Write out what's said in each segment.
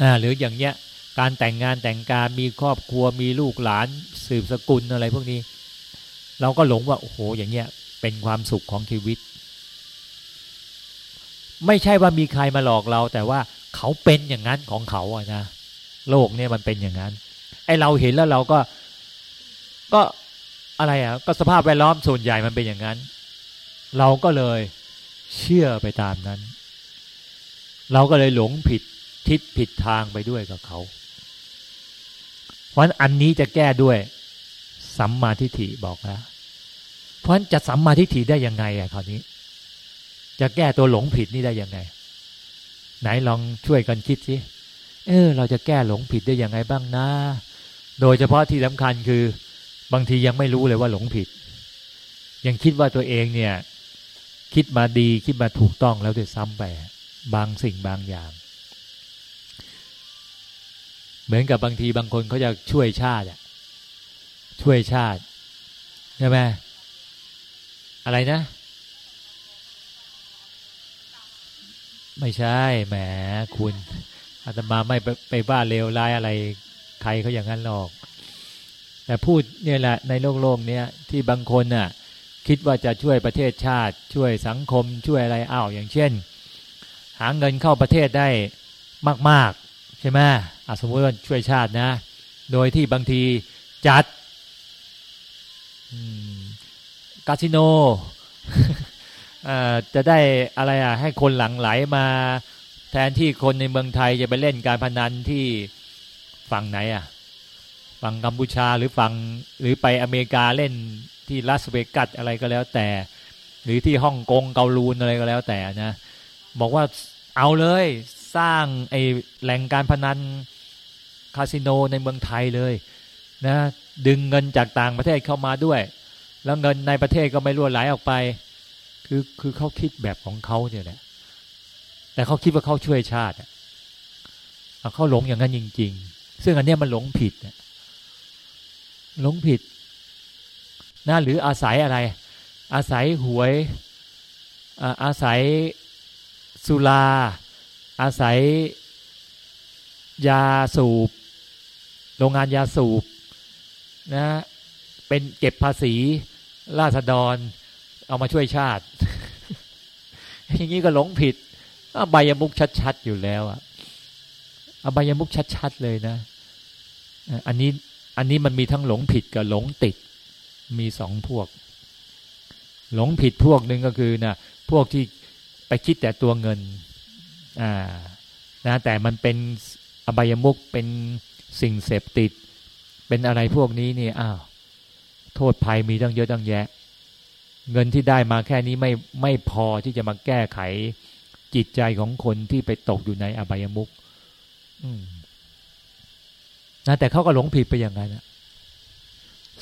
อ่าหรืออย่างเงี้ยการแต่งงานแต่งการมีครอบครัวมีลูกหลานสืบสกุลอะไรพวกนี้ เราก็หลงว่าโอ้โหอย่างเงี้ยเป็นความสุขของชีวิต ไม่ใช่ว่ามีใครมาหลอกเรา แต่ว่าเขาเป็นอย่างนั้นของเขาอะนะโลกเนี่ยมันเป็นอย่างนั้น ไอเราเห็นแล้วเราก็ ก็อะไรอะก็สภาพแวดล้อมส่วนใหญ่มันเป็นอย่างนั้น เราก็เลยเชื่อไปตามนั้น เราก็เลยหลงผิด ทิศผิดทางไปด้วยกับเขา เพราะฉะนั้นอันนี้จะแก้ด้วยสัมมาทิฏฐิบอกแล้วเพราะฉะนั้นจะสัมมาทิฏฐิได้ยังไงอะคราวนี้ จะแก้ตัวหลงผิดนี่ได้ยังไง ไหนลองช่วยกันคิดสิเออ เราจะแก้หลงผิดได้ยังไงบ้างนะ โดยเฉพาะที่สำคัญคือบางทียังไม่รู้เลยว่าหลงผิด ยังคิดว่าตัวเองเนี่ย คิดมาดีคิดมาถูกต้องแล้วด้วยซ้ำไปบางสิ่งบางอย่าง เหมือนกับบางทีบางคนเขาจะช่วยชาติช่วยชาติใช่ไหมอะไรนะ ไม่ใช่แหมคุณอาตมาไม่ไปไปบ้าเลวร้ายอะไรใครเขาอย่างนั้นหรอก แต่พูดเนี่ยแหละในโลกโลกเนี้ยที่บางคนน่ะ คิดว่าจะช่วยประเทศชาติ ช่วยสังคมช่วยอะไรอ้าวอย่างเช่น หาเงินเข้าประเทศได้มาก ๆ ใช่ไหม สมมติว่าช่วยชาตินะ โดยที่บางทีจัดคาสิโนจะได้อะไรอะให้คนหลั่งไหลมาแทนที่คนในเมืองไทยจะไปเล่นการพนันที่ฝั่งไหนอะฝั่งกัมพูชาหรือฝั่งหรือไปอเมริกาเล่นที่ลาสเวกัสอะไรก็แล้วแต่ หรือที่ฮ่องกงเกาลูนอะไรก็แล้วแต่นะ บอกว่าเอาเลยสร้างไอแหล่งการพนัน คาสิโนในเมืองไทยเลยนะดึงเงินจากต่างประเทศเข้ามาด้วย แล้วเงินในประเทศก็ไม่รั่วไหลออกไป คือคือเขาคิดแบบของเขาเนี่ยแหละแต่เขาคิดว่าเขาช่วยชาติเขาหลงอย่างนั้นจริง ๆ ซึ่งอันนี้มันหลงผิดหลงผิดนะหรืออาศัยอะไร อาศัยหวยอาศัยสุรา อาศัยยาสูบ โรงงานยาสูบนะเป็นเก็บภาษีราษฎร เอามาช่วยชาติ อย่างนี้ก็หลงผิดอบายมุกชัด ๆ อยู่แล้วอะอบายมุกชัด ๆ เลยนะ อันนี้อันนี้มันมีทั้งหลงผิดกับหลงติด มีสองพวก หลงผิดพวกหนึ่งก็คือนะพวกที่ไปคิดแต่ตัวเงินอ่านะแต่มันเป็นอบายมุกเป็น สิ่งเสพติด เป็นอะไรพวกนี้นี่อ้าวโทษภัยมีตั้งเยอะตั้งแยะ เงินที่ได้มาแค่นี้ไม่ไม่พอที่จะมาแก้ไขจิตใจของคนที่ไปตกอยู่ในอบายมุกนะแต่เขาก็หลงผิดไปอย่างนั้นะ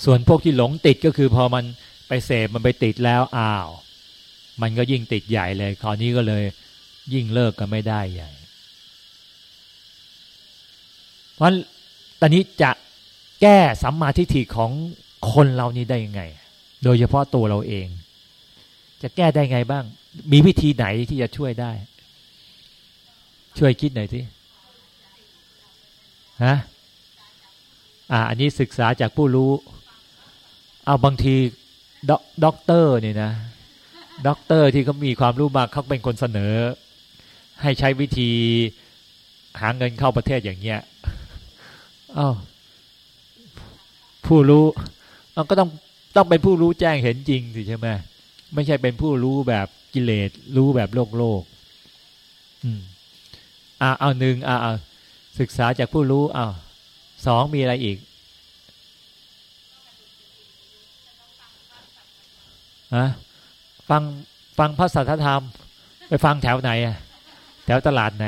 ส่วนพวกที่หลงติดก็คือพอมันไปเสพมันไปติดแล้วอ้าว มันก็ยิ่งติดใหญ่เลย คราวนี้ก็เลย ยิ่งเลิกกันไม่ได้ใหญ่ เพราะ ตอนนี้จะแก้สัมมาทิฏฐิของคนเรานี้ได้ยังไง โดยเฉพาะตัวเราเอง จะแก้ได้ไงบ้าง มีวิธีไหนที่จะช่วยได้ ช่วยคิดหน่อยสิฮะอ่า อันนี้ศึกษาจากผู้รู้ เอาบางทีด็อกเตอร์เนี่ยนะด็อกเตอร์ที่เขามีความรู้มากเขาเป็นคนเสนอ ให้ใช้วิธีหาเงินเข้าประเทศอย่างเงี้ย อ้าวผู้รู้มันก็ต้องต้องเป็นผู้รู้แจ้งเห็นจริงสิใช่ไหมไม่ใช่เป็นผู้รู้แบบกิเลสรู้แบบโลกโลก อืมอ่าเอาหนึ่งอ่าศึกษาจากผู้รู้อ้าวสองมีอะไรอีกฮะฟังฟังพระสัทธรรม ไปฟังแถวไหนอะแถวตลาดไหน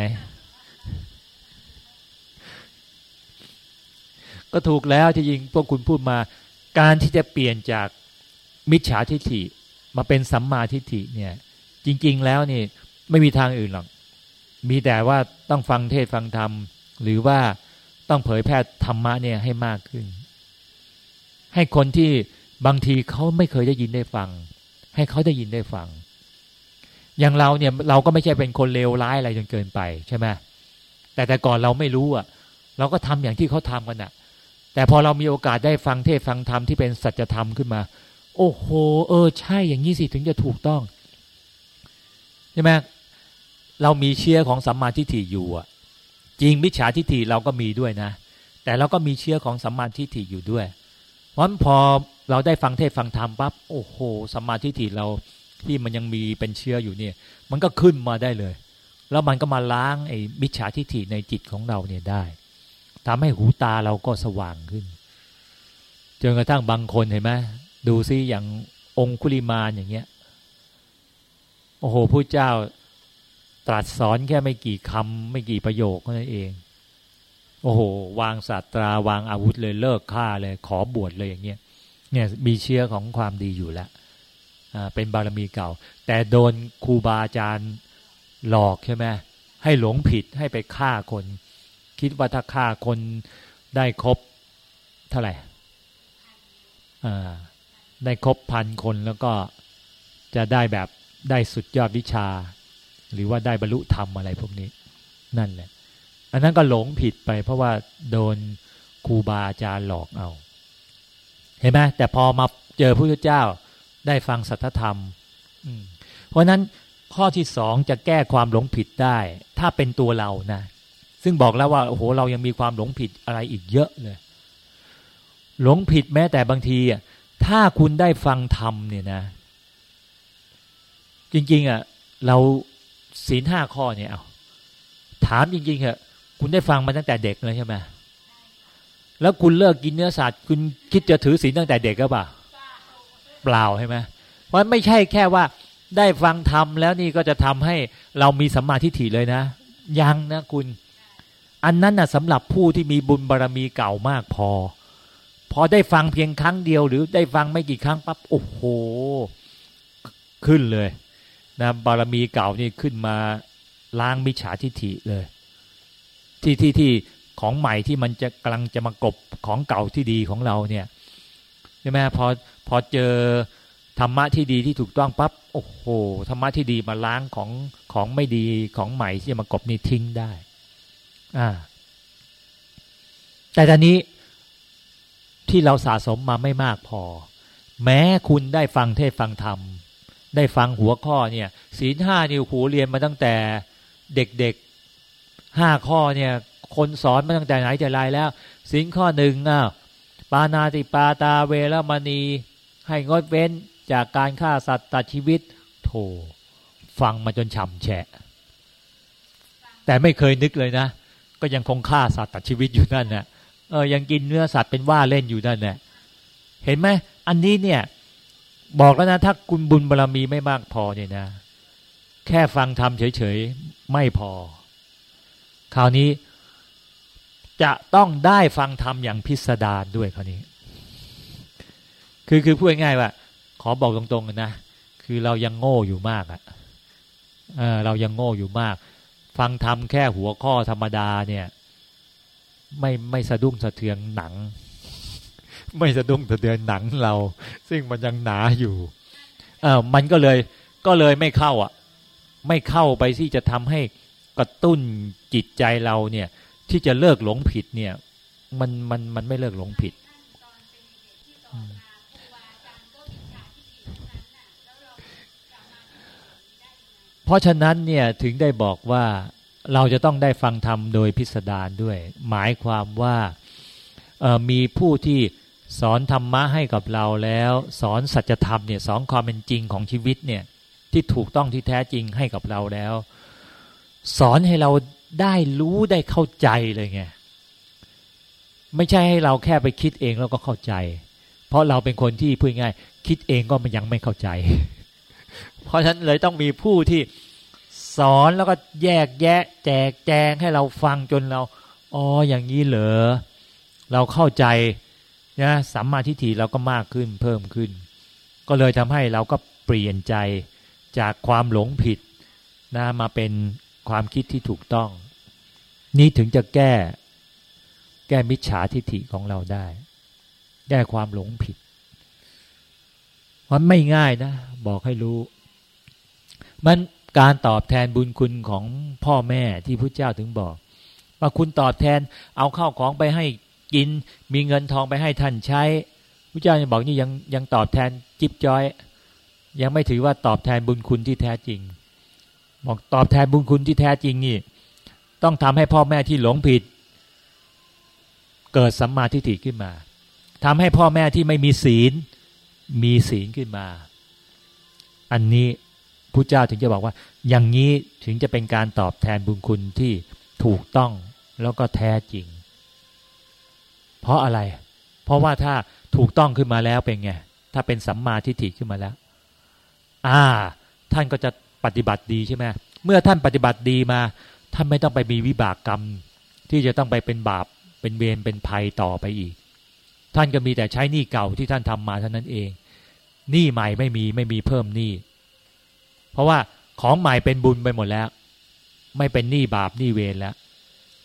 ก็ถูกแล้วที่ยิงพวกคุณพูดมา การที่จะเปลี่ยนจากมิจฉาทิฏฐิมาเป็นสัมมาทิฏฐิเนี่ย จริง ๆ แล้วนี่ไม่มีทางอื่นหรอก มีแต่ว่าต้องฟังเทศฟังธรรม หรือว่าต้องเผยแพร่ธรรมะเนี่ยให้มากขึ้น ให้คนที่บางทีเขาไม่เคยได้ยินได้ฟัง ให้เขาได้ยินได้ฟัง อย่างเราเนี่ยเราก็ไม่ใช่เป็นคนเลวร้ายอะไรจนเกินไปใช่ไหมแต่แต่ก่อนเราไม่รู้อะ เราก็ทำอย่างที่เขาทำกันอะ แต่พอเรามีโอกาสได้ฟังเทศฟังธรรมที่เป็นสัจธรรมขึ้นมา โอ้โห เออ ใช่อย่างนี้สิถึงจะถูกต้องใช่ไหมเรามีเชื้อของสัมมาทิฏฐิอยู่อะจริงมิจฉาทิฏฐิเราก็มีด้วยนะ แต่เราก็มีเชื้อของสัมมาทิฏฐิอยู่ด้วยเพราะพอเราได้ฟังเทศฟังธรรมปั๊บโอ้โหสัมมาทิฏฐิเราที่มันยังมีเป็นเชื้ออยู่เนี่ย มันก็ขึ้นมาได้เลย แล้วมันก็มาล้างไอ้มิจฉาทิฏฐิในจิตของเราเนี่ยได้ ทำให้หูตาเราก็สว่างขึ้น จนกระทั่งบางคนเห็นไหมดูซิอย่างองคุลิมานอย่างเงี้ย โอ้โหพระเจ้าตรัสสอนแค่ไม่กี่คำไม่กี่ประโยคเท่านั้นเอง โอ้โห วางศาสตราวางอาวุธเลยเลิกฆ่าเลยขอบวชเลยอย่างเงี้ยเนี่ยมีเชื้อของความดีอยู่แล้วเป็นบารมีเก่า แต่โดนครูบาอาจารย์หลอกใช่ไหมให้หลงผิดให้ไปฆ่าคน คิดว่าถ้าฆ่าคนได้ครบเท่าไหร่ได้ครบพันคนแล้วก็จะได้แบบได้สุดยอดวิชา หรือว่าได้บรรลุธรรมอะไรพวกนี้ นั่นแหละ อันนั้นก็หลงผิดไป เพราะว่าโดนครูบาอาจารย์หลอกเอา เห็นไหมแต่พอมาเจอพระพุทธเจ้าได้ฟังสัทธรรมเพราะนั้นข้อที่สองจะแก้ความหลงผิดได้ ถ้าเป็นตัวเรานะ ซึ่งบอกแล้วว่าโอ้โหเรายังมีความหลงผิดอะไรอีกเยอะเลย หลงผิดแม้แต่บางทีอะถ้าคุณได้ฟังธรรมเนี่ยนะ จริง ๆอะเราศีลห้าข้อเนี่ยเอาถามจริงๆเหอะคุณได้ฟังมาตั้งแต่เด็กเลยใช่ไหมแล้วคุณเลิกกินเนื้อสัตว์คุณคิดจะถือศีลตั้งแต่เด็กก็เปล่าเปล่าใช่ไหมเพราะไม่ใช่แค่ว่าได้ฟังธรรมแล้วนี่ก็จะทำให้เรามีสัมมาทิฏฐิเลยนะ ยังนะคุณ อันนั้นนะสำหรับผู้ที่มีบุญบารรมีเก่ามากพอ พอได้ฟังเพียงครั้งเดียว หรือได้ฟังไม่กี่ครั้งปั๊บโอ้โห ขึ้นเลยนะบารมีเก่านี่ขึ้นมาล้างมิจฉาทิฏฐิเลย ที่ที่ที่ของใหม่ที่มันจะกำลังจะมากบของเก่าที่ดีของเราเนี่ยใช่ไหมพอพอเจอธรรมะที่ดีที่ถูกต้องปั๊บโอ้โหธรรมะที่ดีมาล้างของของไม่ดีของใหม่ที่จะมากบนี่ทิ้งได้ อ่า แต่ตอนนี้ที่เราสะสมมาไม่มากพอ แม้คุณได้ฟังเทศฟังธรรม ได้ฟังหัวข้อเนี่ยศีลห้านิวหูเรียนมาตั้งแต่เด็กๆห้าข้อเนี่ย คนสอนมาตั้งแต่ไหนแต่ไรแล้วศีลข้อหนึ่งอะปานาติปาตาเวรมณี ให้งดเว้นจากการฆ่าสัตว์ตัดชีวิต โถฟังมาจนฉ่ำแฉะ แต่ไม่เคยนึกเลยนะ ก็ยังคงฆ่าสัตว์ตัดชีวิตอยู่นั่นนะ่ะเออยังกินเนื้อสัตว์เป็นว่าเล่นอยู่นั่นแหละเห็นไหมอันนี้เนี่ย บอกแล้วนะ ถ้าคุณบุญบารรมีไม่มากพอเนี่ยนะ แค่ฟังทำเฉยๆไม่พอ คราวนี้ จะต้องได้ฟังธรรมอย่างพิสดารด้วยคราวนี้ คือคือพูดง่ายๆว่า ขอบอกตรงๆนะคือเรายังโง่อยู่มากอะ่ะเรายังโง่อยู่มาก ฟังธรรมแค่หัวข้อธรรมดาเนี่ย ไม่ไม่สะดุ้งสะเทือนหนัง ไม่สะดุ้งสะเทือนหนังเรา ซึ่งมันยังหนาอยู่เออมันก็เลยก็เลยไม่เข้าอะ ไม่เข้าไปที่จะทำให้กระตุ้นจิตใจเราเนี่ย ที่จะเลิกหลงผิดเนี่ย มันมันมันไม่เลิกหลงผิด เพราะฉะนั้นเนี่ยถึงได้บอกว่าเราจะต้องได้ฟังธรรมโดยพิสดารด้วย หมายความว่ามีผู้ที่สอนธรรมะให้กับเราแล้ว สอนสัจธรรมเนี่ยสอนความเป็นจริงของชีวิตเนี่ยที่ถูกต้องที่แท้จริงให้กับเราแล้ว สอนให้เราได้รู้ได้เข้าใจเลยไงไม่ใช่ให้เราแค่ไปคิดเองแล้วก็เข้าใจ เพราะเราเป็นคนที่พูดง่ายคิดเองก็มันยังไม่เข้าใจ เพราะฉะนั้นเลยต้องมีผู้ที่สอนแล้วก็แยกแยะ แจกแจงให้เราฟังจนเราอ๋ออย่างนี้เหรอเราเข้าใจนะสัมมาทิฏฐิเราก็มากขึ้นเพิ่มขึ้น ก็เลยทำให้เราก็เปลี่ยนใจจากความหลงผิดนะมาเป็นความคิดที่ถูกต้อง นี้ถึงจะแก้ แก้มิจฉาทิฏฐิของเราได้ แก้ความหลงผิดมันไม่ง่ายนะ บอกให้รู้ มันการตอบแทนบุญคุณของพ่อแม่ที่พระเจ้าถึงบอก ว่าคุณตอบแทนเอาข้าวของไปให้กิน มีเงินทองไปให้ท่านใช้พระเจ้ายังบอกนี่ยังยังตอบแทนจิบจอย ยังไม่ถือว่าตอบแทนบุญคุณที่แท้จริง บอกตอบแทนบุญคุณที่แท้จริงนี่ ต้องทำให้พ่อแม่ที่หลงผิด เกิดสัมมาทิฏฐิขึ้นมาทำให้พ่อแม่ที่ไม่มีศีล มีศีลขึ้นมา อันนี้ พระเจ้าถึงจะบอกว่า อย่างนี้ถึงจะเป็นการตอบแทนบุญคุณที่ถูกต้องแล้วก็แท้จริง เพราะอะไร เพราะว่าถ้าถูกต้องขึ้นมาแล้วเป็นไง ถ้าเป็นสัมมาทิฏฐิขึ้นมาแล้ว อ่า ท่านก็จะปฏิบัติดีใช่ไหมเมื่อท่านปฏิบัติดีมา ท่านไม่ต้องไปมีวิบากกรรม ที่จะต้องไปเป็นบาปเป็นเวรเป็นภัยต่อไปอีก ท่านก็มีแต่ใช้หนี้เก่าที่ท่านทำมาเท่านั้นเองหนี้ใหม่ไม่มีไม่มีเพิ่มหนี้ เพราะว่าของใหม่เป็นบุญไปหมดแล้ว ไม่เป็นหนี้บาปหนี้เวรแล้ว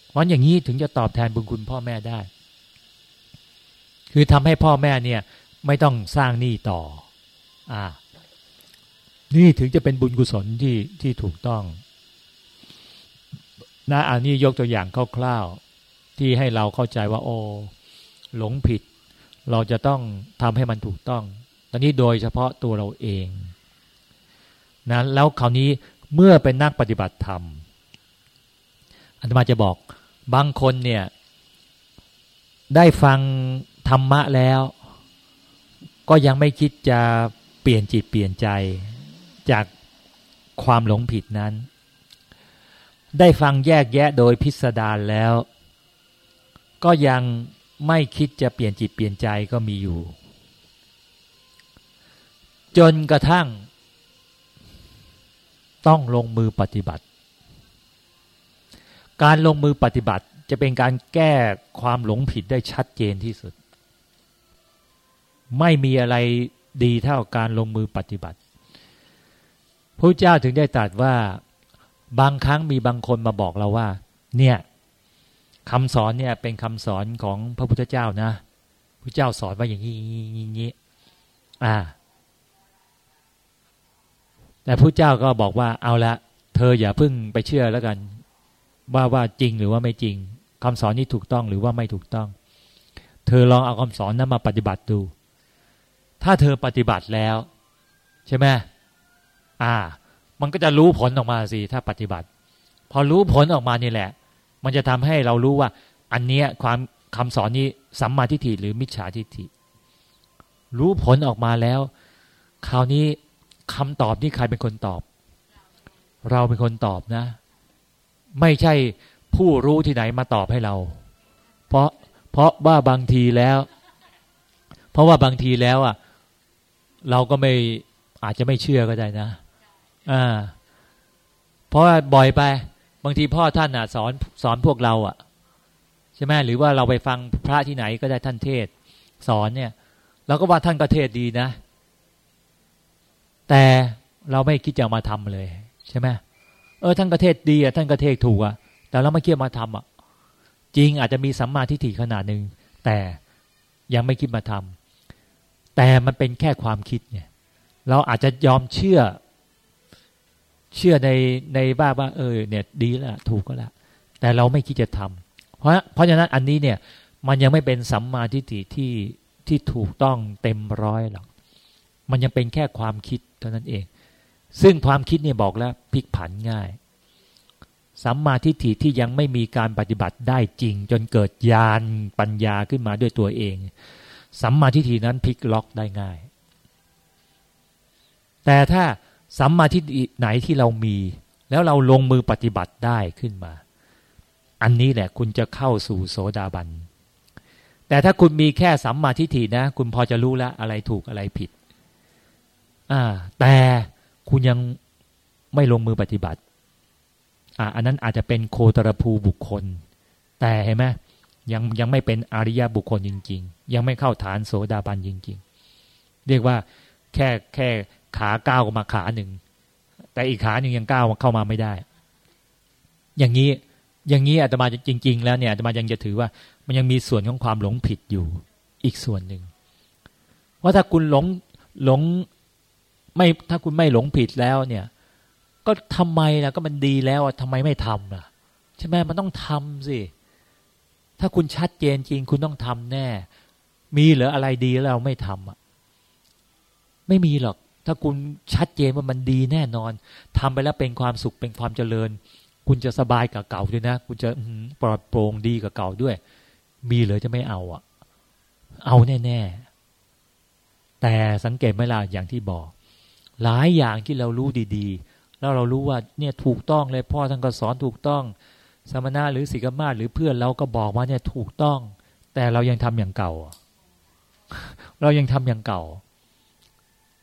เพราะอย่างนี้ถึงจะตอบแทนบุญคุณพ่อแม่ได้ คือทำให้พ่อแม่เนี่ย ไม่ต้องสร้างหนี้ต่อ อ่า นี่ถึงจะเป็นบุญกุศลที่ที่ถูกต้องนะอันนี้ยกตัวอย่างคร่าวๆที่ให้เราเข้าใจว่าโอ้หลงผิด เราจะต้องทำให้มันถูกต้องตอนนี้โดยเฉพาะตัวเราเอง นะแล้วคราวนี้เมื่อเป็นนักปฏิบัติธรรมอาตมาจะบอกบางคนเนี่ย ได้ฟังธรรมะแล้ว ก็ยังไม่คิดจะเปลี่ยนจิตเปลี่ยนใจจากความหลงผิดนั้น ได้ฟังแยกแยะโดยพิสดารแล้ว ก็ยังไม่คิดจะเปลี่ยนจิตเปลี่ยนใจก็มีอยู่ จนกระทั่ง ต้องลงมือปฏิบัติ การลงมือปฏิบัติจะเป็นการแก้ความหลงผิดได้ชัดเจนที่สุด ไม่มีอะไรดีเท่าการลงมือปฏิบัติพระเจ้าถึงได้ตรัสว่าบางครั้งมีบางคนมาบอกเราว่า เนี่ยคำสอนเนี่ยเป็นคำสอนของพระพุทธเจ้านะพระเจ้าสอนว่าอย่างนี้อย่างนี้อ่า แต่พระเจ้าก็บอกว่าเอาละ เธออย่าเพิ่งไปเชื่อแล้วกัน ว่าว่าจริงหรือว่าไม่จริงคำสอนนี้ถูกต้องหรือว่าไม่ถูกต้อง เธอลองเอาคำสอนนั้นมาปฏิบัติดู ถ้าเธอปฏิบัติแล้ว ใช่ไหมอ่า มันก็จะรู้ผลออกมาสิถ้าปฏิบัติ พอรู้ผลออกมานี่แหละ มันจะทำให้เรารู้ว่า อันเนี้ยความคำสอนนี้สัมมาทิฏฐิหรือมิจฉาทิฏฐิรู้ผลออกมาแล้ว คราวนี้ คำตอบนี่ใครเป็นคนตอบ เราเป็นคนตอบนะ ไม่ใช่ผู้รู้ที่ไหนมาตอบให้เรา เพราะเพราะว่าบางทีแล้ว เพราะว่าบางทีแล้วอะ เราก็ไม่อาจจะไม่เชื่อก็ได้นะอ่าเพราะว่าบ่อยไป บางทีพ่อท่านอะสอนสอนพวกเราอะใช่ไหมหรือว่าเราไปฟังพระที่ไหนก็ได้ท่านเทศ สอนเนี่ยเราก็ว่าท่านก็เทศดีนะ แต่เราไม่คิดจะมาทำเลยใช่ไหมเออท่านก็เทศดีอะท่านก็เทศถูกอะแต่เราไม่คิดมาทำอะ จริงอาจจะมีสัมมาทิฏฐิขนาดหนึ่งแต่ยังไม่คิดมาทำแต่มันเป็นแค่ความคิดเนี่ยเราอาจจะยอมเชื่อ เชื่อในในบ้าว่า เออ เนี่ย ดีแล้วถูกก็แล้วแต่เราไม่คิดจะทำเพราะเพราะฉะนั้นอันนี้เนี่ย มันยังไม่เป็นสัมมาทิฏฐิที่ที่ถูกต้องเต็มร้อยหรอก มันยังเป็นแค่ความคิดเท่านั้นเอง ซึ่งความคิดเนี่ยบอกแล้วพลิกผันง่ายสัมมาทิฏฐิที่ยังไม่มีการปฏิบัติได้จริง จนเกิดญาณปัญญาขึ้นมาด้วยตัวเองสัมมาทิฏฐินั้นพลิกล็อกได้ง่าย แต่ถ้าสัมมาทิฏฐิไหนที่เรามี แล้วเราลงมือปฏิบัติได้ขึ้นมา อันนี้แหละคุณจะเข้าสู่โสดาบัน แต่ถ้าคุณมีแค่สัมมาทิฏฐินะ คุณพอจะรู้แล้วอะไรถูกอะไรผิด อ่า แต่คุณยังไม่ลงมือปฏิบัติ อ่า อันนั้นอาจจะเป็นโคตรภูบุคคล แต่เห็นไหมยังยังไม่เป็นอริยบุคคลจริง ๆ ยังไม่เข้าฐานโสดาบันจริง ๆ เรียกว่าแค่แค่ขาก้าวมาขาหนึ่ง แต่อีกขาหนึ่งยังก้าวเข้ามาไม่ได้ อย่างนี้อย่างนี้อาตมาจริง ๆ แล้วเนี่ยอาตมายังจะถือว่า มันยังมีส่วนของความหลงผิดอยู่อีกส่วนหนึ่งว่าถ้าคุณหลงหลง ไม่ถ้าคุณไม่หลงผิดแล้วเนี่ย ก็ทำไมล่ะก็มันดีแล้วทำไมไม่ทำล่ะใช่ไหมมันต้องทำสิถ้าคุณชัดเจนจริง คุณต้องทำแน่ มีเหรืออะไรดีแล้วเราไม่ทำอะไม่มีหรอก ถ้าคุณชัดเจนว่ามันดีแน่นอนทำไปแล้วเป็นความสุขเป็นความเจริญ คุณจะสบายกับเก่าด้วยนะ คุณจะปลอดโปร่งดีกับเก่าด้วย มีเหรือจะไม่เอาอะ เอาแน่ ๆ แต่สังเกตไหมล่ะอย่างที่บอก หลายอย่างที่เรารู้ดีๆ แล้วเรารู้ว่าเนี่ยถูกต้องเลยพ่อท่านก็สอนถูกต้อง สมณะหรือสิกมาหรือเพื่อนเราก็บอกว่าเนี่ยถูกต้อง แต่เรายังทำอย่างเก่า เรายังทำอย่างเก่า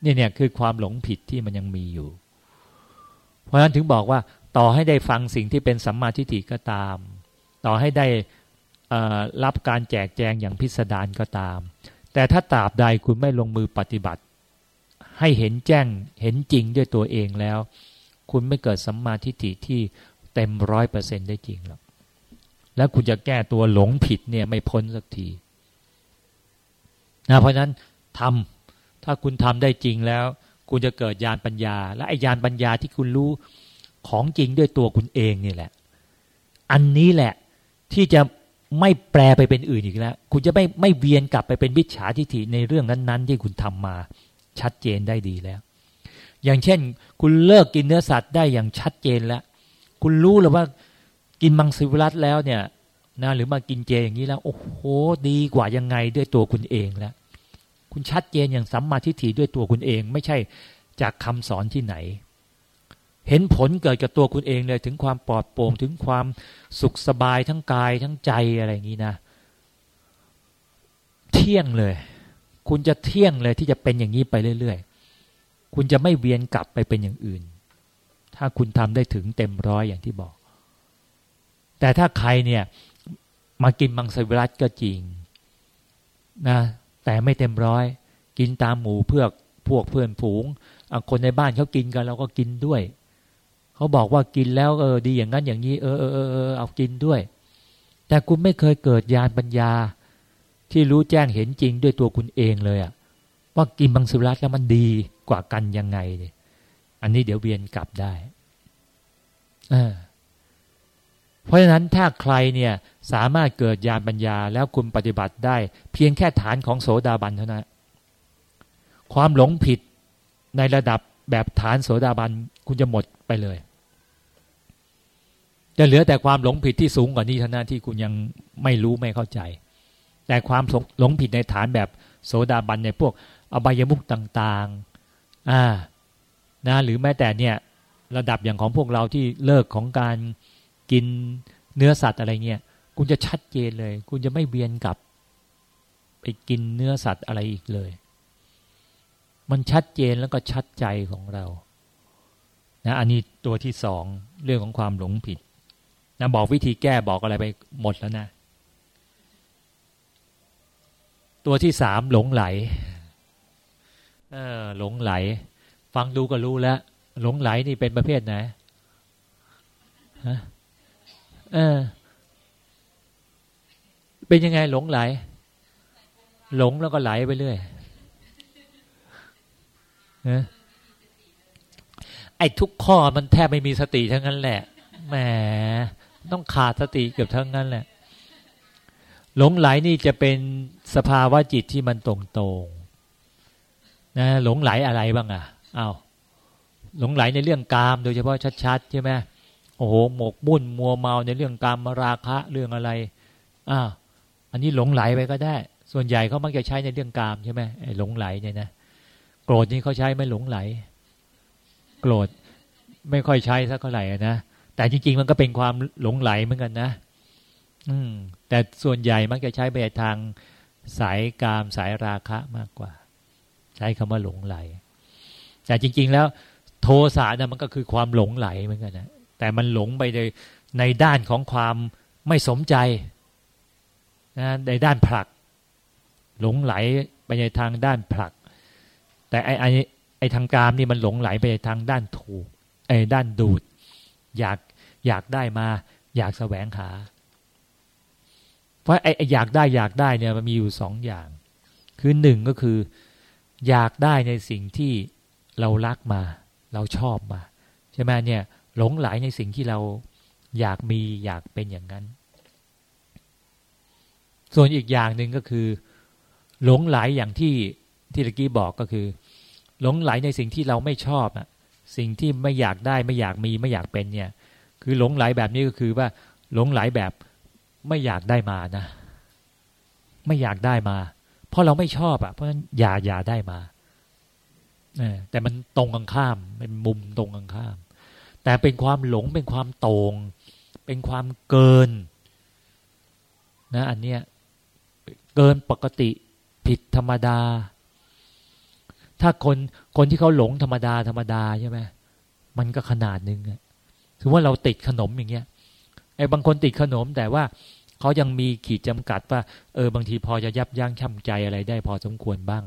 เนี่ยเนี่ยคือความหลงผิดที่มันยังมีอยู่ เพราะฉะนั้นถึงบอกว่าต่อให้ได้ฟังสิ่งที่เป็นสัมมาทิฏฐิก็ตาม ต่อให้ได้รับการแจกแจงอย่างพิสดารก็ตาม แต่ถ้าตราบใดคุณไม่ลงมือปฏิบัติ ให้เห็นแจ้งเห็นจริงด้วยตัวเองแล้ว คุณไม่เกิดสัมมาทิฏฐิที่เต็มร้อยเปอร์เซ็นได้จริงหรอกแล้วคุณจะแก้ตัวหลงผิดเนี่ยไม่พ้นสักทีนะเพราะนั้นทำถ้าคุณทำได้จริงแล้ว คุณจะเกิดญาณปัญญา และไอ้ญาณปัญญาที่คุณรู้ของจริงด้วยตัวคุณเองนี่แหละ อันนี้แหละที่จะไม่แปลไปเป็นอื่นอีกแล้ว คุณจะไม่ไม่เวียนกลับไปเป็นวิชาทิฏฐิในเรื่องนั้น ๆ ที่คุณทำมา ชัดเจนได้ดีแล้ว อย่างเช่น คุณเลิกกินเนื้อสัตว์ได้อย่างชัดเจนแล้ว คุณรู้หรือว่ากินมังสวิรัตแล้วเนี่ยนะหรือมากินเจอย่างนี้แล้ว โอ้โห ดีกว่ายังไงด้วยตัวคุณเองแล้ว คุณชัดเจนอย่างสัมมาทิฏฐิด้วยตัวคุณเอง ไม่ใช่จากคำสอนที่ไหน เห็นผลเกิดกับตัวคุณเองเลยถึงความปลอดโปร่งถึงความสุขสบายทั้งกายทั้งใจอะไรอย่างนี้นะ เที่ยงเลย คุณจะเที่ยงเลยที่จะเป็นอย่างนี้ไปเรื่อยๆ คุณจะไม่เวียนกลับไปเป็นอย่างอื่น ถ้าคุณทำได้ถึงเต็มร้อยอย่างที่บอก แต่ถ้าใครเนี่ยมากินมังสวิรัตก็จริงนะแต่ไม่เต็มร้อย กินตามหมูเพื่อพวกเพื่อนฝูง คนในบ้านเขากินกันเราก็กินด้วย เขาบอกว่ากินแล้วเออดีอย่างนั้นอย่างนี้ เออเออเออเออเอากินด้วย แต่คุณไม่เคยเกิดญาณปัญญา ที่รู้แจ้งเห็นจริงด้วยตัวคุณเองเลยอะว่ากินมังสวิรัตแล้วมันดีกว่ากันยังไงเนี่ยอันนี้เดี๋ยวเวียนกลับได้เพราะฉะนั้นถ้าใครเนี่ยสามารถเกิดญาณปัญญาแล้วคุณปฏิบัติได้ เพียงแค่ฐานของโสดาบันเท่านั้น ความหลงผิดในระดับแบบฐานโสดาบันคุณจะหมดไปเลย จะเหลือแต่ความหลงผิดที่สูงกว่านี้เท่านั้นที่คุณยังไม่รู้ไม่เข้าใจ แต่ความหลงผิดในฐานแบบโสดาบันในพวกอบายมุกต่างๆอ่านะหรือแม้แต่เนี่ยระดับอย่างของพวกเราที่เลิกของการกินเนื้อสัตว์อะไรเงี้ยคุณจะชัดเจนเลย คุณจะไม่เวียนกลับ ไปกินเนื้อสัตว์อะไรอีกเลย มันชัดเจนแล้วก็ชัดใจของเรานะอันนี้ตัวที่สองเรื่องของความหลงผิดนะบอกวิธีแก้บอกอะไรไปหมดแล้วนะ ตัวที่สามหลงไหลเออหลงไหล ฟังดูก็รู้แล้ว หลงไหลนี่เป็นประเภทไหนฮะเออ เป็นยังไงหลงไหล หลงแล้วก็ไหลไปเรื่อยไอ้ทุกข้อมันแทบไม่มีสติทั้งนั้นแหละแหมต้องขาดสติเกือบทั้งนั้นแหละ หลงไหลนี่จะเป็นสภาวะจิตที่มันตรงๆนะหลงไหลอะไรบ้างอะอา้าวหลงไหลในเรื่องกาม โดยเฉพาะชัดๆใช่ไหมโอ้โหหมกมุ่นมัวเมาในเรื่องกามราคะเรื่องอะไรอ้าวอันนี้หลงไหลไปก็ได้ ส่วนใหญ่เขามักจะใช้ในเรื่องกามใช่ไหมไอ้หลงไหลเนี่ยนะโกรธนี่เขาใช้ไม่หลงไหล โกรธไม่ค่อยใช้สักเท่าไหร่นะแต่จริง ๆ มันก็เป็นความหลงไหลเหมือนกันนะ อืม แต่ส่วนใหญ่มักจะใช้ไปทางสายกามสายราคะมากกว่า ใช้คำว่าหลงไหล แต่จริง ๆ แล้ว โทสะนะมันก็คือความหลงไหลเหมือนกันนะแต่มันหลงไปในในด้านของความไม่สมใจนะในด้านผลัก หลงไหลไปในทางด้านผลัก แต่ไอ้ไอ้ไอ้ทางกามนี่มันหลงไหลไปในทางด้านถูกไอ้ด้านดูด อยากอยากได้มา อยากแสวงหา เพราะไอ้อยากได้อยากได้เนี่ยมันมีอยู่สองอย่าง คือหนึ่งก็คือ อยากได้ในสิ่งที่เรารักมา เราชอบมา ใช่ไหมเนี่ย หลงไหลในสิ่งที่เราอยากมีอยากเป็นอย่างนั้น ส่วนอีกอย่างหนึ่งก็คือ หลงไหลอย่างที่ที่ตะกี้บอกก็คือ หลงไหลในสิ่งที่เราไม่ชอบอะสิ่งที่ไม่อยากได้ไม่อยากมีไม่อยากเป็นเนี่ย คือหลงไหลแบบนี้ก็คือว่าหลงไหลแบบ ไม่อยากได้มานะ ไม่อยากได้มา เพราะเราไม่ชอบอะเพราะฉะนั้นอย่าอย่าได้มาแต่มันตรงกันข้าม เป็นมุมตรงกันข้าม แต่เป็นความหลงเป็นความตรง เป็นความเกิน นะ อันเนี้ยเกินปกติผิดธรรมดา ถ้าคนคนที่เขาหลงธรรมดา ธรรมดาใช่ไหมมันก็ขนาดนึงถือว่าเราติดขนมอย่างเงี้ยไอ้บางคนติดขนมแต่ว่า เขายังมีขีดจำกัดว่าเออบางทีพอจะยับยั้งชั่งใจอะไรได้พอสมควรบ้าง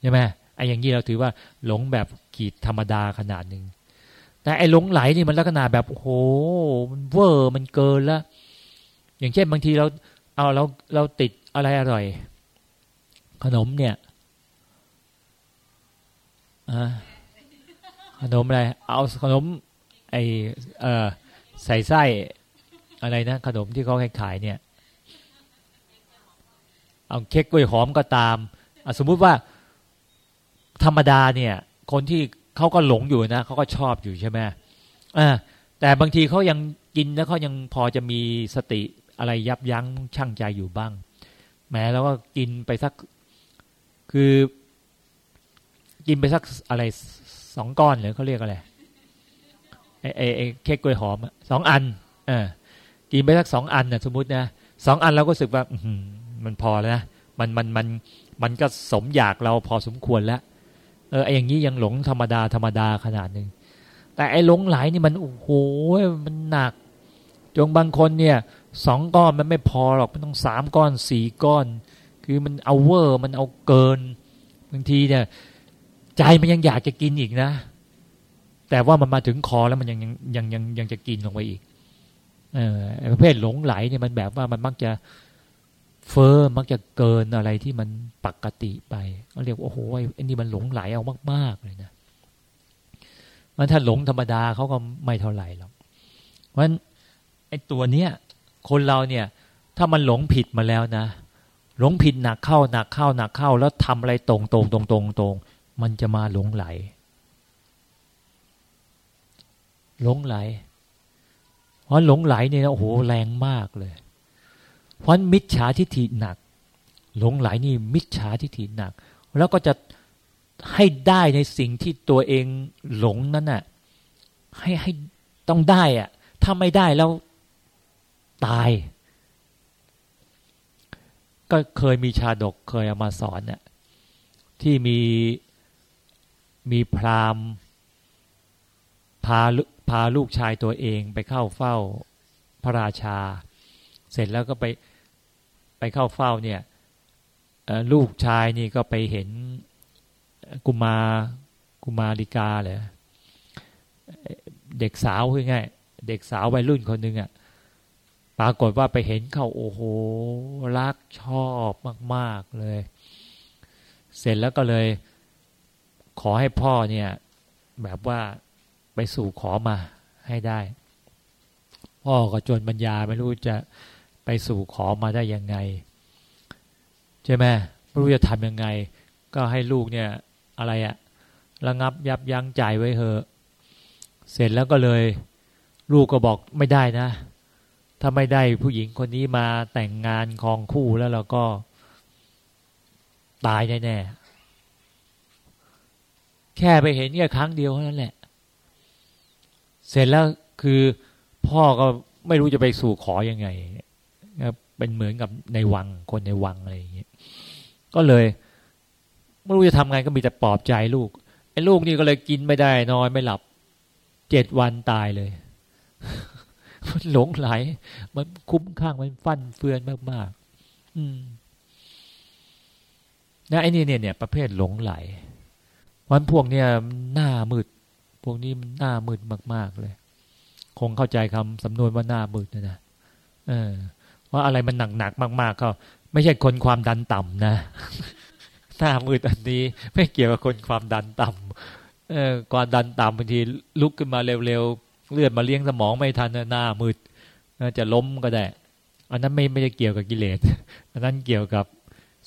ใช่ไหมไอ้อย่างนี้เราถือว่าหลงแบบขีดธรรมดาขนาดหนึ่งแต่ไอ้หลงไหลนี่มันลักษณะแบบโอ้โหมันเวอร์มันเกินล้วอย่างเช่นบางทีเราเอาเราเราติดอะไรอร่อย ขนมเนี่ยขนมอะไร เอาขนมไอเออใส่ไส้ อะไรนะขนมที่เขาขายเนี่ย เอาเค้กกล้วยหอมก็ตามสมมุติว่าธรรมดาเนี่ย คนที่เขาก็หลงอยู่นะเขาก็ชอบอยู่ใช่ไหมอ่าแต่บางทีเขายังกินแล้วเขายังพอจะมีสติอะไรยับยั้งชั่งใจอยู่บ้าง แม้แล้วก็กินไปสัก คือ กินไปสักอะไรสองก้อนหรือเขาเรียกอะไรไอ้ไอ้เค้กกล้วยหอมสองอัน เออ กินไปสักสองอันนะสมมตินะสองอันเราก็รู้สึกว่ามันพอแล้วนะมันมันมันมันก็สมอยากเราพอสมควรแล้วเออไออย่างนี้ยังหลงธรรมดาธรรมดาขนาดหนึ่งแต่ไอ้หลงไหลนี่มันโอ้โหมันหนัก จงบางคนเนี่ยสองก้อนมันไม่พอหรอกมันต้องสามก้อนสี่ก้อน คือมันเอาเวอร์มันเอาเกินบางทีเนี่ย ใจมันยังอยากจะกินอีกนะ แต่ว่ามันมาถึงคอแล้วมันยังยังยังยังยังจะกินลงไปอีก ประเภทหลงไหลเนี่ยมันแบบว่ามันมักจะเฟอ้อมักจะเกินอะไรที่มันปกติไปก็เรียกว่าโอ้โหไอ้นี่มันหลงไหลเอามาก ๆ เลยนะมันถ้าหลงธรรมดาเขาก็ไม่เท่าไหร่หรอกเพราะฉะนั้นไอ้ตัวเนี้ยคนเราเนี่ย ถ้ามันหลงผิดมาแล้วนะหลงผิดหนักเข้าหนักเข้าหนักเข้า แล้วทำอะไรตรงตรงตรงตรงตรงมันจะมาหลงไหล หลงไหล เพราะหลงไหลเนี่ยโอ้โหแรงมากเลย เพราะมิจฉาทิฏฐิหนัก หลงไหลนี่มิจฉาทิฏฐิหนัก แล้วก็จะให้ได้ในสิ่งที่ตัวเองหลงนั้นน่ะให้ให้ต้องได้อะถ้าไม่ได้แล้วตาย ก็เคยมีชาดกเคยเอามาสอนเนี่ยที่มีมีพราหมณ์พา พาลูกชายตัวเองไปเข้าเฝ้าพระราชา เสร็จแล้วก็ไปไปเข้าเฝ้าเนี่ยลูกชายนี่ก็ไปเห็นกุมากุมาริกาเลยเด็กสาวคือไงเด็กสาววัยรุ่นคนหนึ่งอะ่ะปรากฏว่าไปเห็นเขาโอ้โหรักชอบมาก ๆเลย เสร็จแล้วก็เลย ขอให้พ่อเนี่ย แบบว่า ไปสู่ขอมาให้ได้ พ่อก็จนปัญญาไม่รู้จะไปสู่ขอมาได้ยังไง ใช่ไหมไม่รู้จะทำยังไง ก็ให้ลูกเนี่ยอะไรอะระงับยับยั้งใจไว้เถอะเสร็จแล้วก็เลย ลูกก็บอกไม่ได้นะ ถ้าไม่ได้ผู้หญิงคนนี้มาแต่งงานคองคู่แล้วเราก็ ตายแน่ๆแค่ไปเห็นแค่ครั้งเดียวเท่านั้นแหละ เสร็จแล้วคือพ่อก็ไม่รู้จะไปสู่ขออยังไงเป็นเหมือนกับในวังคนในวังอะไรอย่างเงี้ยก็เลยไม่รู้จะทำไงก็มีแต่ปลอบใจลูกไอ้ลูกนี่ก็เลยกินไม่ได้นอนไม่หลับเจ็ดวันตายเลย มันหลงไหล มันคุ้มข้างมันฟั่นเฟือนมากๆ อืมนะไอ้นี่เนี่ยเนี่ยประเภทหลงไหลวันพวกเนี่ยหน้ามืด พวกนี้มันหน้ามืดมาก ๆ เลย คงเข้าใจคำสำนวนว่าหน้ามืดนะนะเออ ว่าอะไรมันหนักๆมากๆก็ไม่ใช่คนความดันต่ำนะหน้ามืดอันนี้ ไม่เกี่ยวกับคนความดันต่ำเออความดันต่ำบางทีลุกขึ้นมาเร็วเลือดมาเลี้ยงสมองไม่ทันหน้ามืดจะล้มก็ได้ อันนั้นไม่ไม่ได้เกี่ยวกับกิเลสอันนั้นเกี่ยวกับ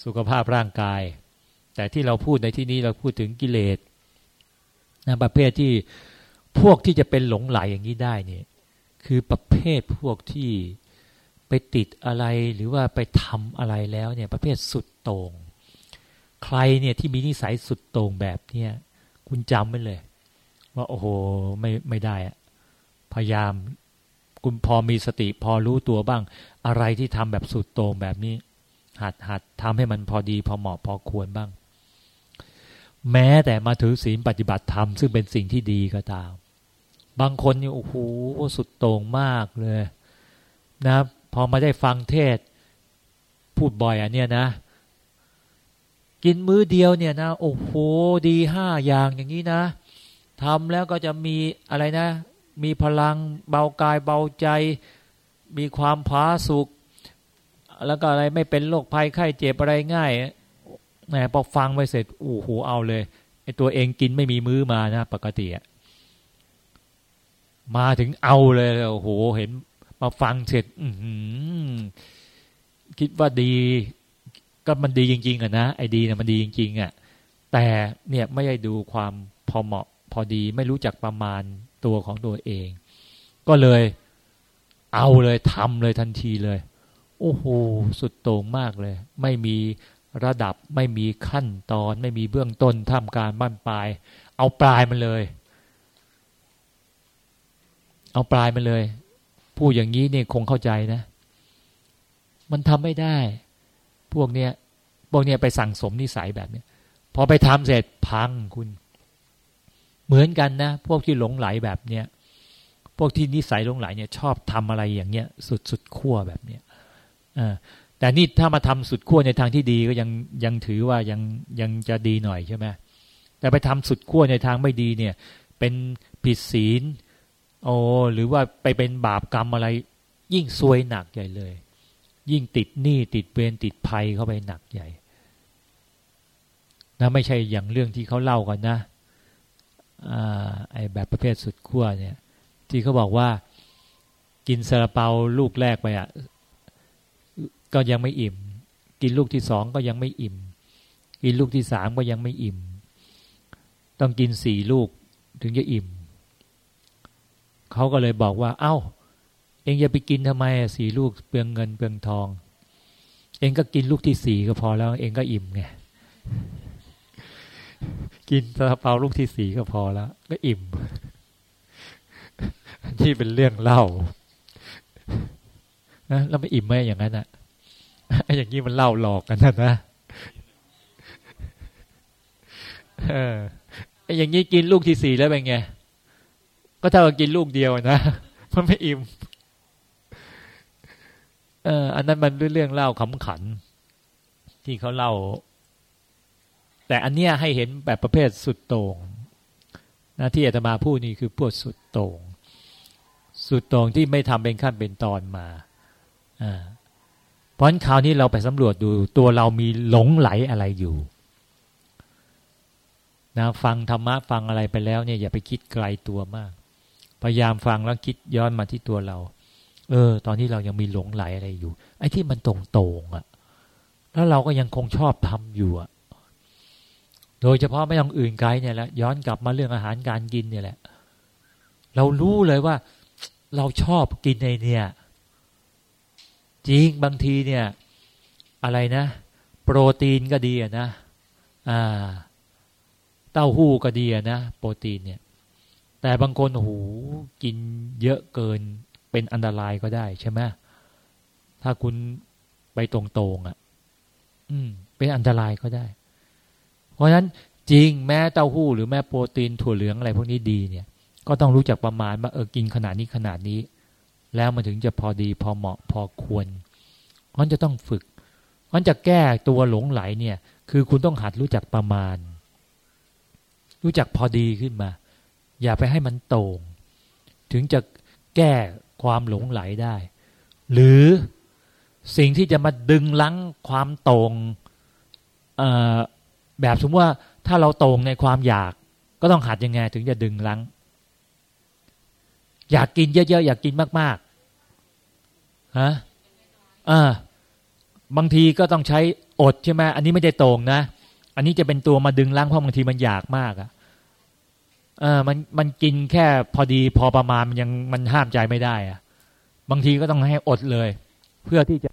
สุขภาพร่างกาย แต่ที่เราพูดในที่นี้เราพูดถึงกิเลส นะประเภทที่พวกที่จะเป็นหลงไหลอย่างนี้ได้เนี่ย คือประเภทพวกที่ไปติดอะไรหรือว่าไปทำอะไรแล้วเนี่ยประเภทสุดโต่งใครเนี่ยที่มีนิสัยสุดโต่งแบบเนี้ยคุณจำไว้เลย ว่าโอ้โหไม่ไม่ได้อะพยายามคุณพอมีสติพอรู้ตัวบ้าง อะไรที่ทำแบบสุดโต่งแบบนี้ หัดหัดทำให้มันพอดีพอเหมาะพอควรบ้าง แม้แต่มาถือศีลปฏิบัติธรรม ซึ่งเป็นสิ่งที่ดีก็ตาม บางคนนี่โอ้โหสุดโต่งมากเลยนะพอมาได้ฟังเทศ พูดบ่อยอะเนี่ยนะ กินมื้อเดียวเนี่ยนะ โอ้โหดีห้าอย่างอย่างนี้นะทำแล้วก็จะมีอะไรนะ มีพลังเบากายเบาใจ มีความผาสุกแล้วก็อะไรไม่เป็นโรคภัยไข้เจ็บอะไรง่าย แหมพอฟังไปเสร็จโอ้โหเอาเลยไอตัวเองกินไม่มีมื้อมานะ ปกติมาถึงเอาเลยโอ้โหเห็น มาฟังเสร็จคิดว่าดีก็มันดีจริง ๆอะนะไอดีนะมันดีจริง ๆอะแต่เนี่ยไม่ได้ดูความพอเหมาะ พอดีไม่รู้จักประมาณตัวของตัวเอง ก็เลยเอาเลยทำเลยทันทีเลย โอ้โหสุดโต่งมากเลย ไม่มี ระดับไม่มีขั้นตอน ไม่มีเบื้องต้นท่ามการบ้านปลาย เอาปลายมันเลย เอาปลายมันเลย พูดอย่างนี้เนี่ยคงเข้าใจนะ มันทำไม่ได้ พวกเนี้ยพวกเนี้ยไปสั่งสมนิสัยแบบเนี้ยพอไปทำเสร็จพังคุณ เหมือนกันนะ พวกที่หลงไหลแบบเนี้ยพวกที่นิสัยหลงไหลเนี่ย ชอบทำอะไรอย่างเงี้ย สุดสุดขั้วแบบเนี้ยอ่า แต่นี่ถ้ามาทำสุดขั้วในทางที่ดีก็ยังยังถือว่ายังยังจะดีหน่อยใช่ไหมแต่ไปทำสุดขั้วในทางไม่ดีเนี่ย เป็นผิดศีล โอ้หรือว่าไปเป็นบาปกรรมอะไร ยิ่งซวยหนักใหญ่เลย ยิ่งติดหนี้ติดเวรติดภัยเข้าไปหนักใหญ่นะไม่ใช่อย่างเรื่องที่เขาเล่ากันนะอไอแบบประเภทสุดขั้วเนี่ย ที่เขาบอกว่ากินซาลาเปาลูกแรกไปอะ ก็ยังไม่อิ่ม กินลูกที่สองก็ยังไม่อิ่ม กินลูกที่สามก็ยังไม่อิ่ม ต้องกินสี่ลูกถึงจะอิ่มเขาก็เลยบอกว่า เอา้า เองอย่าไปกินทำไมสี่ลูกเปลืองเงินเปลืองทอง เองก็กินลูกที่สี่ก็พอแล้ว เองก็อิ่มไงกินซาลาเปาลูกที่สี่ก็พอแล้ว ก็อิ่มที่เป็นเรื่องเล่านะแล้วไม่อิ่มไหมอย่างนั้นอะ อ้อย่างนี้มันเล่าหลอกกันนะนะเออไอ้อย่างนี้กินลูกที่สี่แล้วเป็นไง ก็เท่ากับกินลูกเดียวนะมันไม่อิ่มเอออันนั้นมันเรื่องเล่าขำขัน ที่เขาเล่า แต่อันเนี้ยให้เห็นแบบประเภทสุดโต่งนะที่อาตมาพูดนี่คือพวกสุดโต่งสุดโต่งที่ไม่ทำเป็นขั้นเป็นตอนมาอ่า ราะคราวนี้เราไปสำรวจดูตัวเรามีหลงไหลอะไรอยู่นะฟังธรรมะฟังอะไรไปแล้วเนี่ยอย่าไปคิดไกลตัวมาก พยายามฟังแล้วคิดย้อนมาที่ตัวเรา เออ ตอนที่เรายังมีหลงไหลอะไรอยู่ ไอ้ที่มันตรงๆอะ่ะ แล้วเราก็ยังคงชอบทำอยู่อะ่ะ โดยเฉพาะไม่ต้องอื่นไกลเนี่ยแหละย้อนกลับมาเรื่องอาหารการกินเนี่ยแหละ เรารู้เลยว่า เราชอบกินในเนี่ย จริงบางทีเนี่ย อะไรนะ โปรตีนก็ดีนะอ่าเต้าหู้ก็ดีนะโปรตีนเนี่ย แต่บางคนหูกินเยอะเกินเป็นอันตรายก็ได้ใช่ไหมถ้าคุณไปตรงๆอะ อืม เป็นอันตรายก็ได้ เพราะฉะนั้นจริงแม้เต้าหู้หรือแม่โปรตีนถั่วเหลืองอะไรพวกนี้ดีเนี่ย ก็ต้องรู้จักประมาณว่าเออกินขนาดนี้ขนาดนี้ แล้วมันถึงจะพอดีพอเหมาะพอควรมันจะต้องฝึกมันจะแก้ตัวหลงไหลเนี่ย คือคุณต้องหัดรู้จักประมาณ รู้จักพอดีขึ้นมา อย่าไปให้มันโต่ง ถึงจะแก้ความหลงไหลได้ หรือสิ่งที่จะมาดึงลังความโต่งแบบสมมติว่าถ้าเราโต่งในความอยาก ก็ต้องหัดยังไงถึงจะดึงลัง อยากกินเยอะๆอยากกินมากๆฮะอ่าบางทีก็ต้องใช้อดใช่ไหมอันนี้ไม่ได้ตรงนะ อันนี้จะเป็นตัวมาดึงล้างเพราะบางทีมันอยากมากอะเออมันมันกินแค่พอดีพอประมาณมันยังมันห้ามใจไม่ได้อะบางทีก็ต้องให้อดเลย เพื่อที่จะ